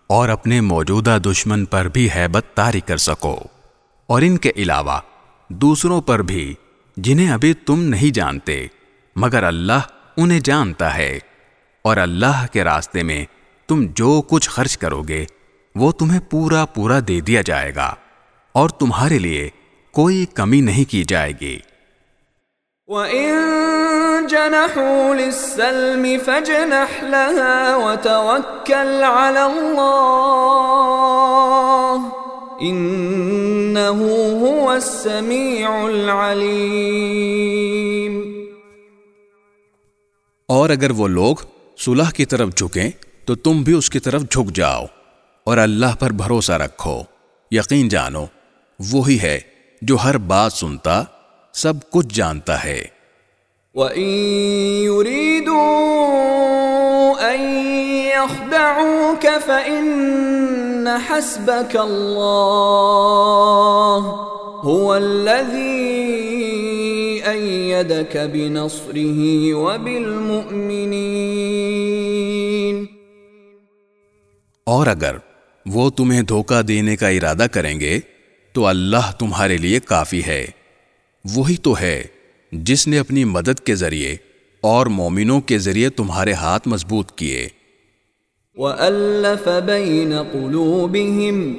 اور اپنے موجودہ دشمن پر بھی حیبت تاری کر سکو۔ اور ان کے علاوہ دوسروں پر بھی جنہیں ابھی تم نہیں جانتے، مگر اللہ انہیں جانتا ہے۔ اور اللہ کے راستے میں تم جو کچھ خرچ کرو گے، وہ تمہیں پورا پورا دے دیا جائے گا۔ اور تمہارے لیے کوئی کمی نہیں کی جائے گی۔ وَإِن جَنَحُوا لِلسَّلْمِ فَاجْنَحْ لَهَا وَتَوَكَّلْ عَلَى اللَّهِ إِنَّهُ هُوَ السَّمِيعُ الْعَلِيمُ۔ اور اگر وہ لوگ صلح کی طرف جھکیں تو تم بھی اس کی طرف جھک جاؤ اور اللہ پر بھروسہ رکھو۔ یقین جانو وہی ہے جو ہر بات سنتا سب کچھ جانتا ہے۔ وَإِن يُرِيدُوا أَن يَخْدَعُوكَ فَإِنَّ حَسْبَكَ اللَّهُ هُوَ الَّذِي أَيَّدَكَ بِنَصْرِهِ وَبِالْمُؤْمِنِينَ۔ اور اگر وہ تمہیں دھوکہ دینے کا ارادہ کریں گے تو اللہ تمہارے لیے کافی ہے۔ وہی تو ہے جس نے اپنی مدد کے ذریعے اور مومنوں کے ذریعے تمہارے ہاتھ مضبوط کیے۔ وَأَلَّفَ بَيْنَ قُلُوبِهِمْ،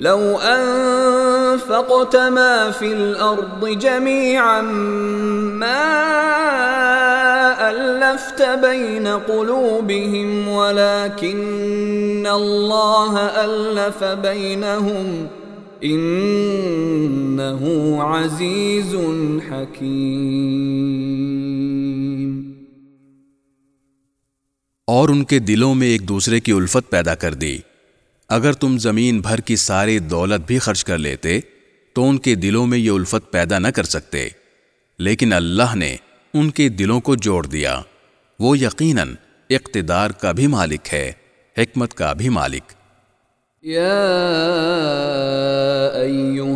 لَوْ أَنفَقْتَ مَا فِي الْأَرْضِ جَمِيعًا مَا أَلَّفْتَ بَيْنَ قُلُوبِهِمْ، وَلَكِنَّ اللَّهَ أَلَّفَ بَيْنَهُمْ إِنَّهُ عَزِيزٌ حَكِيمٌ۔ اور ان کے دلوں میں ایک دوسرے کی الفت پیدا کر دی۔ اگر تم زمین بھر کی ساری دولت بھی خرچ کر لیتے، تو ان کے دلوں میں یہ الفت پیدا نہ کر سکتے۔ لیکن اللہ نے ان کے دلوں کو جوڑ دیا۔ وہ یقیناً اقتدار کا بھی مالک ہے، حکمت کا بھی مالک۔ یا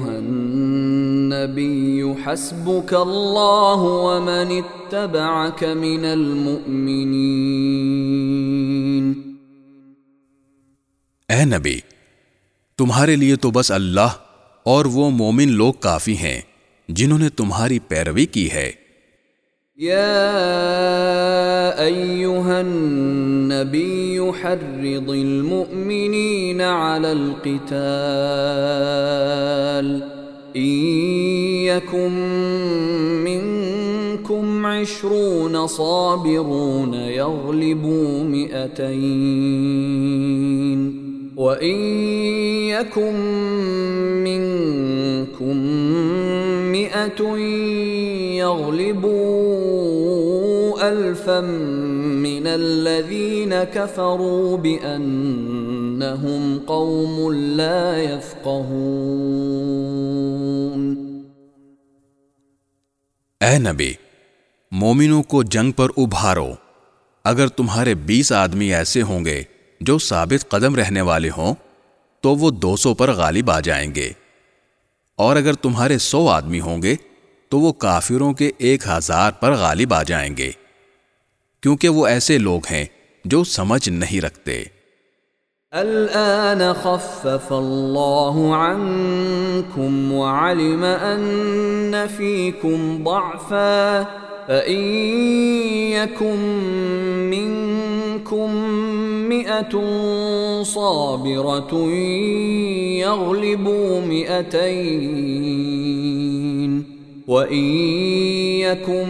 النبی حسبک اللہ ومن اتبعک من المؤمنین اے نبی، تمہارے لیے تو بس اللہ اور وہ مومن لوگ کافی ہیں جنہوں نے تمہاری پیروی کی ہے۔ یا ایوہا النبی حرض المؤمنین علی القتال. يكن منكم عشرون صابرون يغلبوا مئتين. وإن يكن منكم مئة اے نبی، مومنوں کو جنگ پر ابھارو۔ اگر تمہارے بیس آدمی ایسے ہوں گے جو ثابت قدم رہنے والے ہوں، تو وہ دو سو پر غالب آ جائیں گے۔ اور اگر تمہارے سو آدمی ہوں گے، تو وہ کافروں کے ایک ہزار پر غالب آ جائیں گے۔ کیونکہ وہ ایسے لوگ ہیں جو سمجھ نہیں رکھتے۔ الآن خفف الله عنكم وعلم أن فيكم ضعفا۔ فإن يكن منكم مئة صابرة يغلبوا مئتين وَإِن يَكُن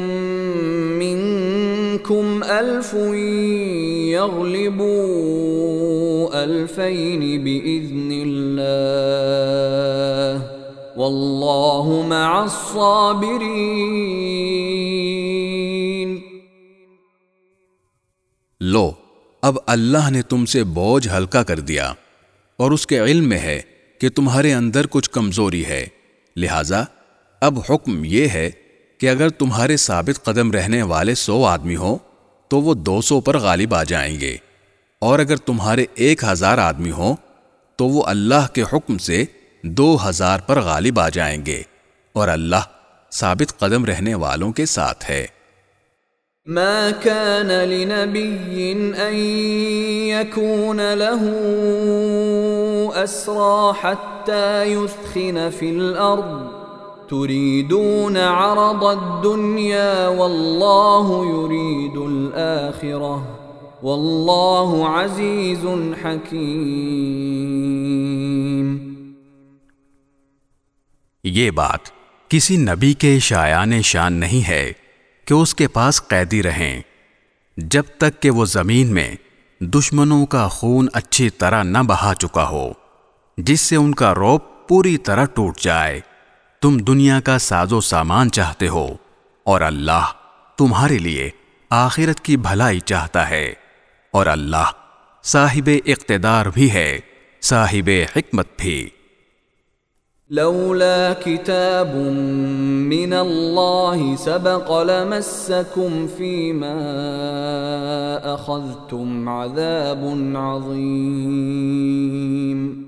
مِّنكُمْ أَلْفٌ يَغْلِبُوا أَلْفَيْنِ بِإِذْنِ اللَّهِ وَاللَّهُ مَعَ الصَّابِرِينَ لو، اب اللہ نے تم سے بوجھ ہلکا کر دیا، اور اس کے علم میں ہے کہ تمہارے اندر کچھ کمزوری ہے۔ لہذا، اب حکم یہ ہے کہ اگر تمہارے ثابت قدم رہنے والے سو آدمی ہوں، تو وہ دو سو پر غالب آ جائیں گے۔ اور اگر تمہارے ایک ہزار آدمی ہوں، تو وہ اللہ کے حکم سے دو ہزار پر غالب آ جائیں گے، اور اللہ ثابت قدم رہنے والوں کے ساتھ ہے۔ ما كان لنبي ان يكون له اسرى حتى يثخن في الارض تريدون عرض الدنيا والله يريد الآخرة والله عزيز حكيم۔ یہ بات کسی نبی کے شایان شان نہیں ہے کہ اس کے پاس قیدی رہیں، جب تک کہ وہ زمین میں دشمنوں کا خون اچھی طرح نہ بہا چکا ہو، جس سے ان کا روپ پوری طرح ٹوٹ جائے۔ تم دنیا کا ساز و سامان چاہتے ہو اور اللہ تمہارے لیے آخرت کی بھلائی چاہتا ہے۔ اور اللہ صاحب اقتدار بھی ہے، صاحب حکمت بھی۔ لولا كتاب من الله سبق لمسكم فيما أخذتم عذاب عظيم.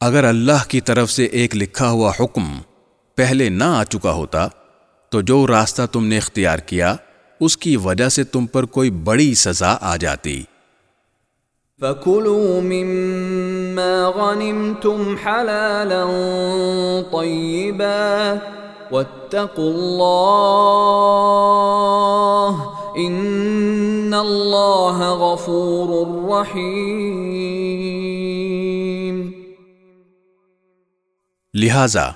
اگر اللہ کی طرف سے ایک لکھا ہوا حکم پہلے نہ آ چکا ہوتا تو جو راستہ تم نے اختیار کیا اس کی وجہ سے تم پر کوئی بڑی سزا آ جاتی۔ فكلوا مما غنمتم حلالا طيبا واتقوا الله ان اللہ غفور رحیم لہذا،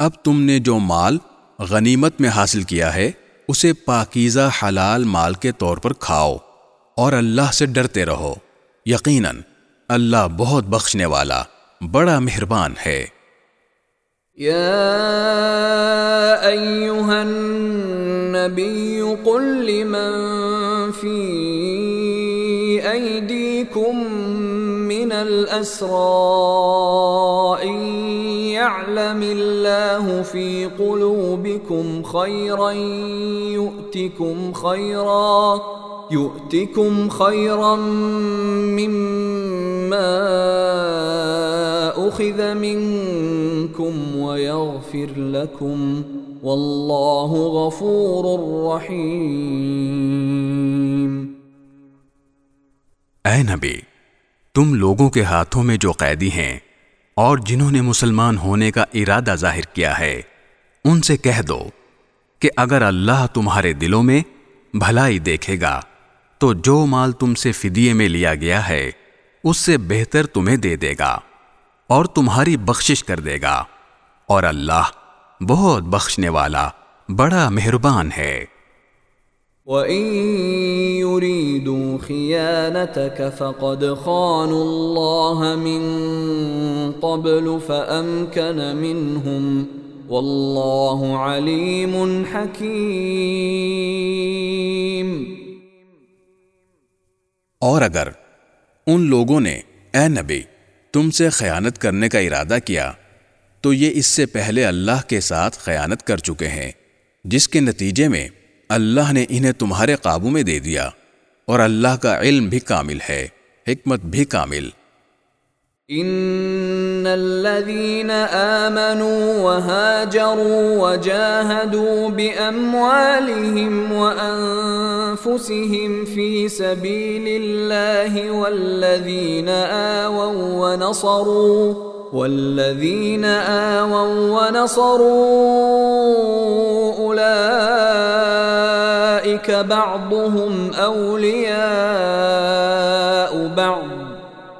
اب تم نے جو مال غنیمت میں حاصل کیا ہے، اسے پاکیزہ حلال مال کے طور پر کھاؤ اور اللہ سے ڈرتے رہو، یقیناً اللہ بہت بخشنے والا، بڑا مہربان ہے۔ یا ایوہا النبی قل لمن فی ایدیکم من الاسراء يعلم الله في قلوبكم خيرا يؤتكم خيرا يؤتكم خيرا مما أخذ منكم ويغفر لكم والله غفور رحيم اے نبی، تم لوگوں کے ہاتھوں میں جو قیدی ہیں اور جنہوں نے مسلمان ہونے کا ارادہ ظاہر کیا ہے، ان سے کہہ دو کہ اگر اللہ تمہارے دلوں میں بھلائی دیکھے گا تو جو مال تم سے فدیے میں لیا گیا ہے، اس سے بہتر تمہیں دے دے گا اور تمہاری بخشش کر دے گا۔ اور اللہ بہت بخشنے والا، بڑا مہربان ہے۔ وَإِن يُرِيدُوا خِيَانَتَكَ فَقَدْ خَانُوا اللَّهَ مِن قَبْلُ فَأَمْكَنَ مِنْهُمْ وَاللَّهُ عَلِيمٌ حَكِيمٌ اور اگر ان لوگوں نے، اے نبی، تم سے خیانت کرنے کا ارادہ کیا، تو یہ اس سے پہلے اللہ کے ساتھ خیانت کر چکے ہیں، جس کے نتیجے میں اللہ نے انہیں تمہارے قابو میں دے دیا، اور اللہ کا علم بھی کامل ہے، حکمت بھی کامل۔ ان الذين امنوا وهاجروا وجاهدوا باموالهم وانفسهم في سبيل الله والذين آووا ونصروا والذين آووا ونصروا اولئك بعضهم اولياء بعض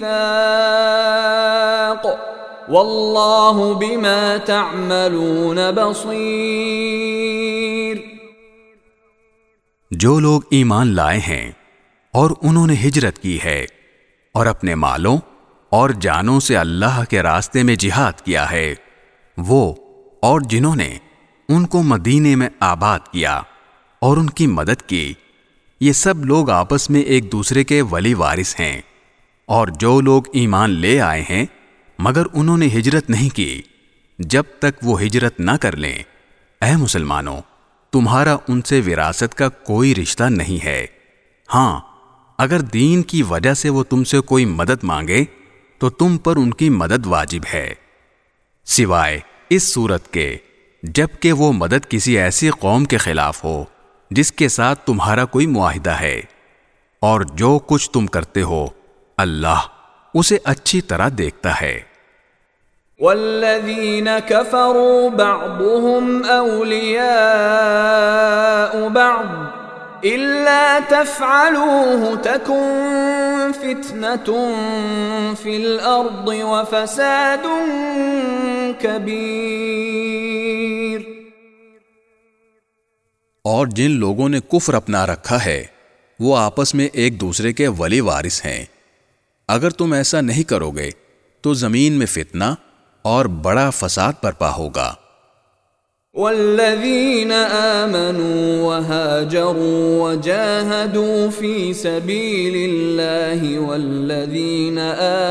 میثاق واللہ بما تعملون بصیر جو لوگ ایمان لائے ہیں اور انہوں نے ہجرت کی ہے اور اپنے مالوں اور جانوں سے اللہ کے راستے میں جہاد کیا ہے، وہ اور جنہوں نے ان کو مدینے میں آباد کیا اور ان کی مدد کی، یہ سب لوگ آپس میں ایک دوسرے کے ولی وارث ہیں۔ اور جو لوگ ایمان لے آئے ہیں، مگر انہوں نے ہجرت نہیں کی۔ جب تک وہ ہجرت نہ کر لیں، اے مسلمانوں، تمہارا ان سے وراثت کا کوئی رشتہ نہیں ہے۔ ہاں اگر دین کی وجہ سے وہ تم سے کوئی مدد مانگے، تو تم پر ان کی مدد واجب ہے۔ سوائے اس صورت کے، جبکہ وہ مدد کسی ایسی قوم کے خلاف ہو، جس کے ساتھ تمہارا کوئی معاہدہ ہے۔ اور جو کچھ تم کرتے ہو اللہ اسے اچھی طرح دیکھتا ہے۔ والذین كفروا بعضهم اولیاء بعض الا تفعلوه تكن فتنة في الارض وفساد كبير۔ اور جن لوگوں نے کفر اپنا رکھا ہے وہ آپس میں ایک دوسرے کے ولی وارث ہیں۔ اگر تم ایسا نہیں کرو گے، تو زمین میں فتنہ اور بڑا فساد برپا ہوگا۔ والذين آمنوا وهاجروا وجاهدوا في سبيل الله والذين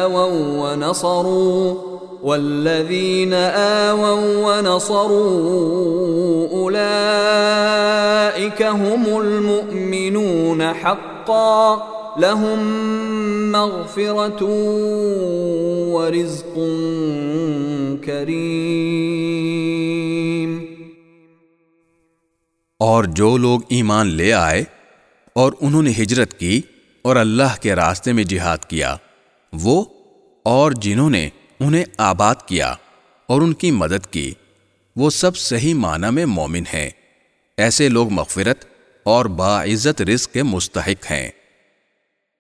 آووا ونصروا، والذين آووا ونصروا، أولئك هم المؤمنون حقا۔ لهم مغفرة ورزق كريم. اور جو لوگ ایمان لے آئے اور انہوں نے ہجرت کی اور اللہ کے راستے میں جہاد کیا، وہ اور جنہوں نے انہیں آباد کیا اور ان کی مدد کی، وہ سب صحیح معنی میں مومن ہیں۔ ایسے لوگ مغفرت اور باعزت رزق کے مستحق ہیں۔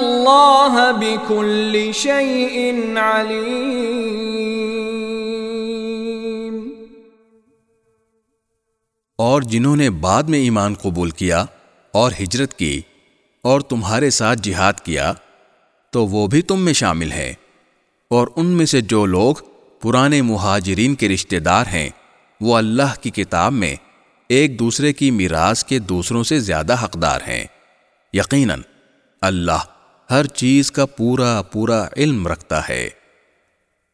إن الله بكل شيء عليم۔ اور جنہوں نے بعد میں ایمان قبول کیا اور ہجرت کی اور تمہارے ساتھ جہاد کیا، تو وہ بھی تم میں شامل ہے اور ان میں سے جو لوگ پرانے مہاجرین کے رشتہ دار ہیں، وہ اللہ کی کتاب میں ایک دوسرے کی میراث کے دوسروں سے زیادہ حقدار ہیں۔ یقیناً اللہ ہر چیز کا پورا پورا علم رکھتا ہے۔